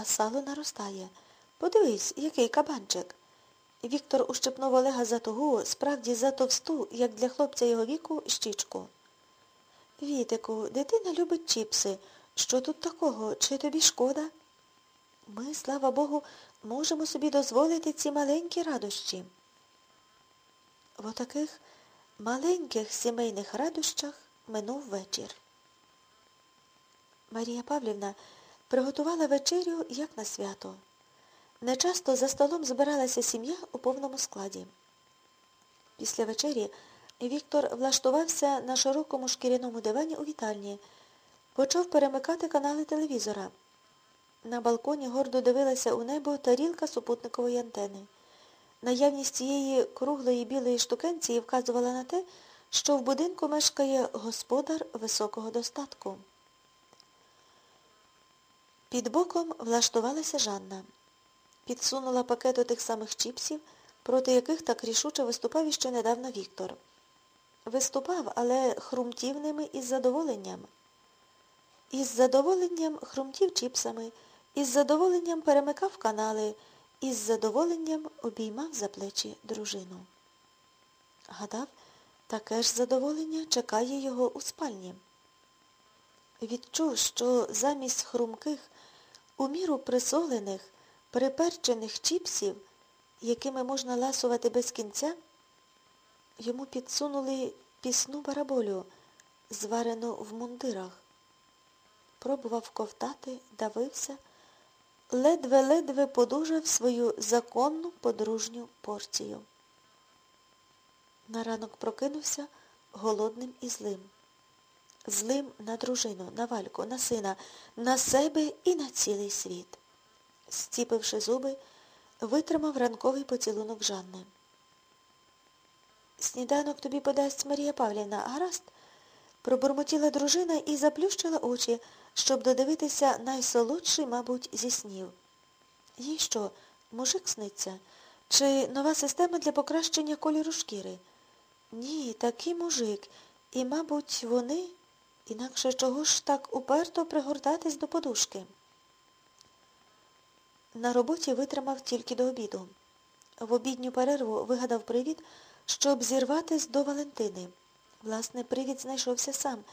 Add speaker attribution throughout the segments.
Speaker 1: а сало наростає. Подивись, який кабанчик. Віктор ущипнув Олега за тугу, справді за товсту, як для хлопця його віку, щічку. Вітику, дитина любить чіпси. Що тут такого? Чи тобі шкода? Ми, слава Богу, можемо собі дозволити ці маленькі радощі. В отаких маленьких сімейних радощах минув вечір. Марія Павлівна приготувала вечерю, як на свято. Нечасто за столом збиралася сім'я у повному складі. Після вечері Віктор влаштувався на широкому шкіряному дивані у вітальні, почав перемикати канали телевізора. На балконі гордо дивилася у небо тарілка супутникової антени. Наявність цієї круглої білої штукенції вказувала на те, що в будинку мешкає господар високого достатку. Під боком влаштувалася Жанна. Підсунула пакет тих самих чіпсів, проти яких так рішуче виступав іще недавно Віктор. Виступав, але хрумтів ними із задоволенням. Із задоволенням хрумтів чіпсами, із задоволенням перемикав канали, із задоволенням обіймав за плечі дружину. Гадав, таке ж задоволення чекає його у спальні. Відчув, що замість хрумких, у міру присолених, приперчених чіпсів, якими можна ласувати без кінця, йому підсунули пісну бараболю, зварену в мундирах. Пробував ковтати, давився, ледве-ледве подужав свою законну подружню порцію. На ранок прокинувся голодним і злим. Злим на дружину, на вальку, на сина, на себе і на цілий світ. Зціпивши зуби, витримав ранковий поцілунок Жанни. Сніданок тобі подасть Марія Павлівна, гаразд? Пробурмотіла дружина і заплющила очі, щоб додивитися найсолодший, мабуть, зі снів. Їй що, мужик сниться? Чи нова система для покращення кольору шкіри? Ні, такий мужик. І, мабуть, вони, інакше чого ж так уперто пригортатись до подушки. На роботі витримав тільки до обіду. В обідню перерву вигадав привід, щоб зірватись до Валентини. Власне, привід знайшовся сам.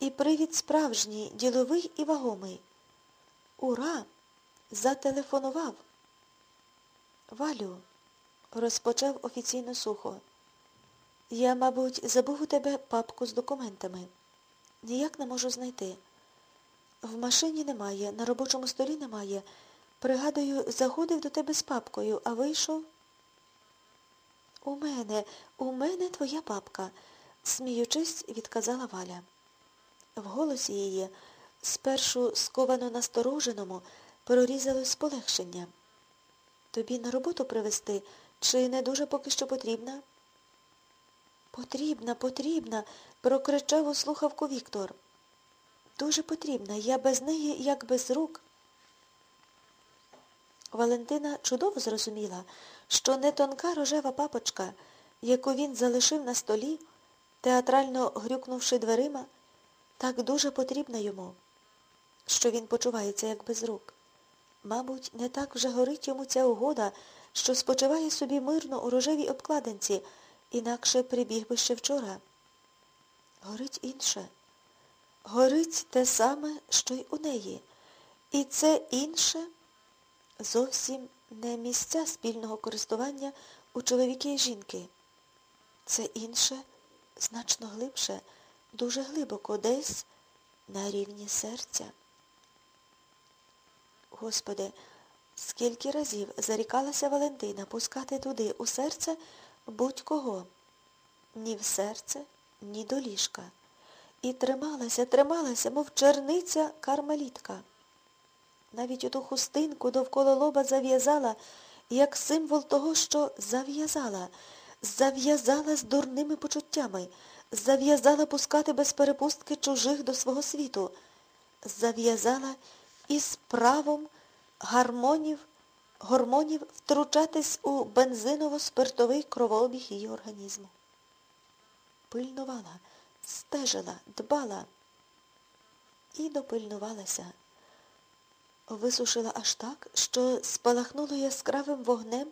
Speaker 1: І привід справжній, діловий і вагомий. Ура! Зателефонував. Валю, розпочав офіційно сухо. Я, мабуть, забув у тебе папку з документами. Ніяк не можу знайти. В машині немає, на робочому столі немає. Пригадую, заходив до тебе з папкою, а вийшов. У мене, у мене твоя папка, сміючись, відказала Валя. В голосі її, спершу сковано настороженому, прорізалось полегшення. Тобі на роботу привезти, чи не дуже поки що потрібна? Потрібна, потрібна, прокричав у слухавку Віктор. Дуже потрібна, я без неї, як без рук. Валентина чудово зрозуміла, що не тонка рожева папочка, яку він залишив на столі, театрально грюкнувши дверима, так дуже потрібна йому, що він почувається, як без рук. Мабуть, не так вже горить йому ця угода, що спочиває собі мирно у рожевій обкладинці, інакше прибіг би ще вчора. Горить інше. Горить те саме, що й у неї. І це інше зовсім не місця спільного користування у чоловіка і жінки. Це інше, значно глибше, дуже глибоко, десь на рівні серця. Господи, скільки разів зарікалася Валентина пускати туди, у серце, будь-кого. Ні в серце, ні до ліжка. І трималася, трималася, мов черниця кармелітка. Навіть оту хустинку довкола лоба зав'язала, як символ того, що зав'язала, зав'язала з дурними почуттями, зав'язала пускати без перепустки чужих до свого світу, зав'язала із правом гармонів, гормонів втручатись у бензиново-спиртовий кровообіг її організму. Пильнувала, стежила, дбала і допильнувалася. Висушила аж так, що спалахнуло яскравим вогнем